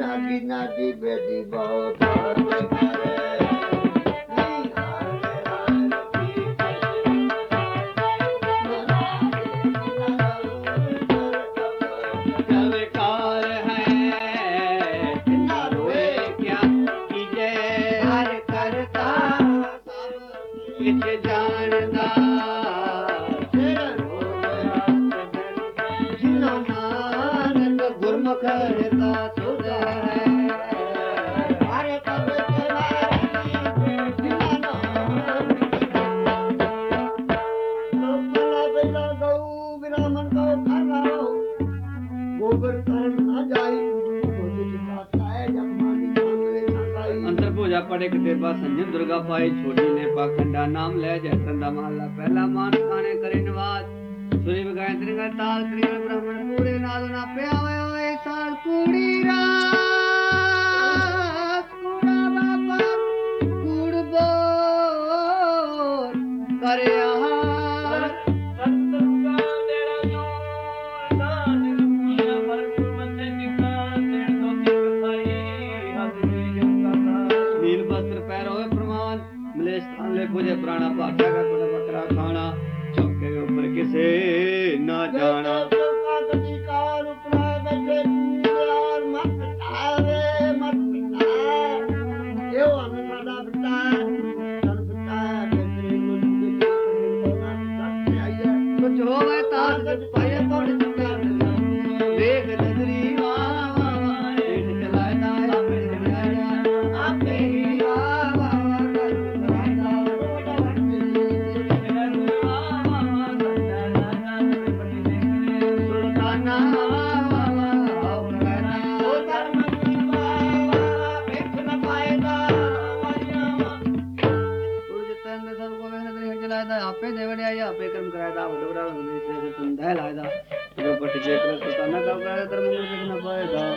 ना नापी बेटी भाउ ਗਾਈ ਅੰਦਰ ਭੋਜਾ ਪੜੇ ਕਿਤੇ ਬਾ ਸੰਜਮ ਦੁਰਗਾ ਪਾਈ ਛੋਟੀ ਨੇ ਪਾਖੰਡਾ ਨਾਮ ਲੈ ਜੈਸਨ ਦਾ ਮਹੱਲਾ ਪਹਿਲਾ ਮਾਨ ਖਾਣੇ ਕਰੇ ਨਿਵਾਜ। ਸੁਰੀ ਬਗਾਇ ਤ੍ਰਿੰਗਲ ਤਾਲ ਤ੍ਰਿੰਗਲ ਬ੍ਰਾਹਮਣ। ਪੂਰੇ ਨਾਦ ਨਾ ਪਿਆ ਹੋਏ ਹੋਏ ਸਾਲ ਕੁੜੀ ਰਾਸ ਕੁੜਾ ਬਾਬਾ ਕੁੜ ਬੋਲ। ਕਰਿਆ ਮਲੇਸ਼ ਥਾਨ ਲੈ ਪੁਜੇ ਪ੍ਰਾਣਾ ਭਾਗਿਆ ਕਾ ਕੋਣਾ ਖਾਣਾ ਚੌਕੇ ਉੱਪਰ ਕਿਸੇ ਨਾ ਜਾਣਾ। ਸੇ ਤੁੰਦਾ ਲਾਇਦਾ ਜੋ ਪਟ ਜੇ ਕਰ ਸੁਲਤਾਨਾ ਕਾ ਕਰਾਇਦਾ ਧਰਮ ਨੂੰ ਦੇਖਣਾ ਪਾਏਗਾ।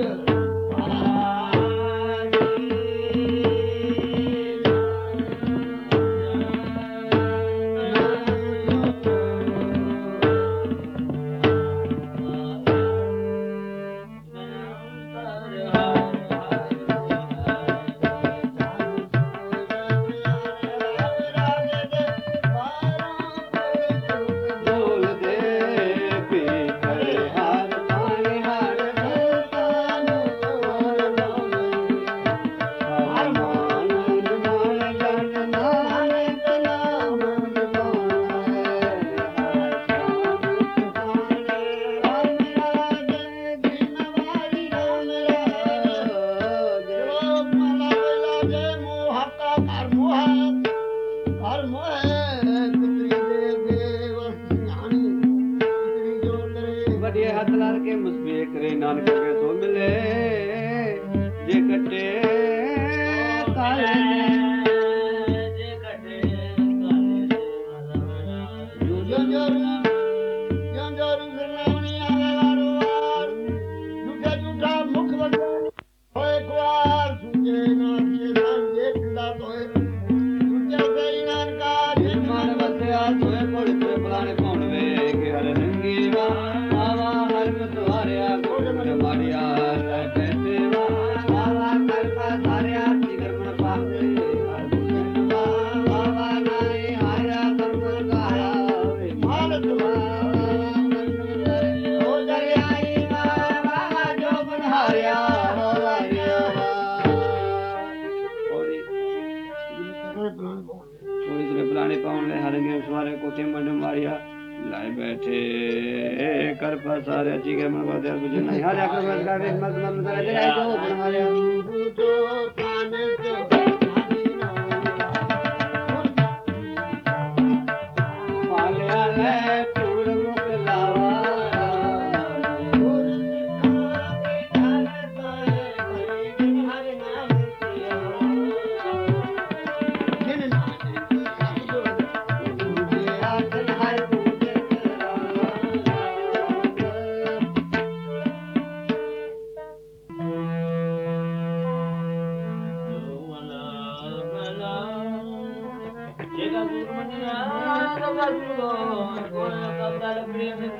Yeah. وڏي هٿ لاري مسبيڪ ਕਰ ਪਸਾਰਿਆ ਜੀ ਕੇ ਮਨ ਬਾਦਿਆ ਕੁਝ ਨਹੀਂ। ਹਰਿਆ ਕਰ ਬਸ ਕਾ ਵੇਖ ਮਤ ਮਤ ਕਰੇ ਜਾਏ ਜੋ ਬਣਾ ਲਿਆ। ਜੋ ਪਾਨ ਜੋ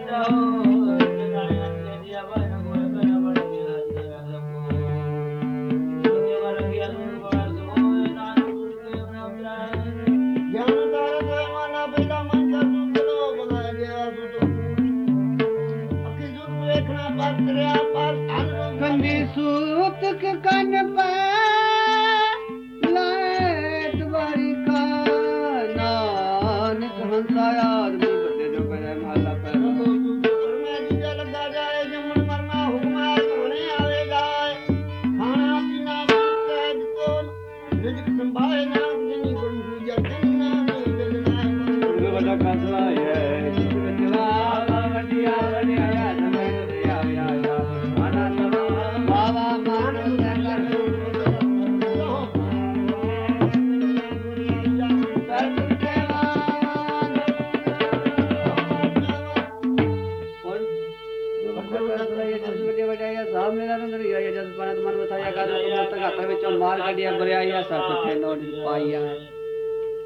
त وڏا فيصلا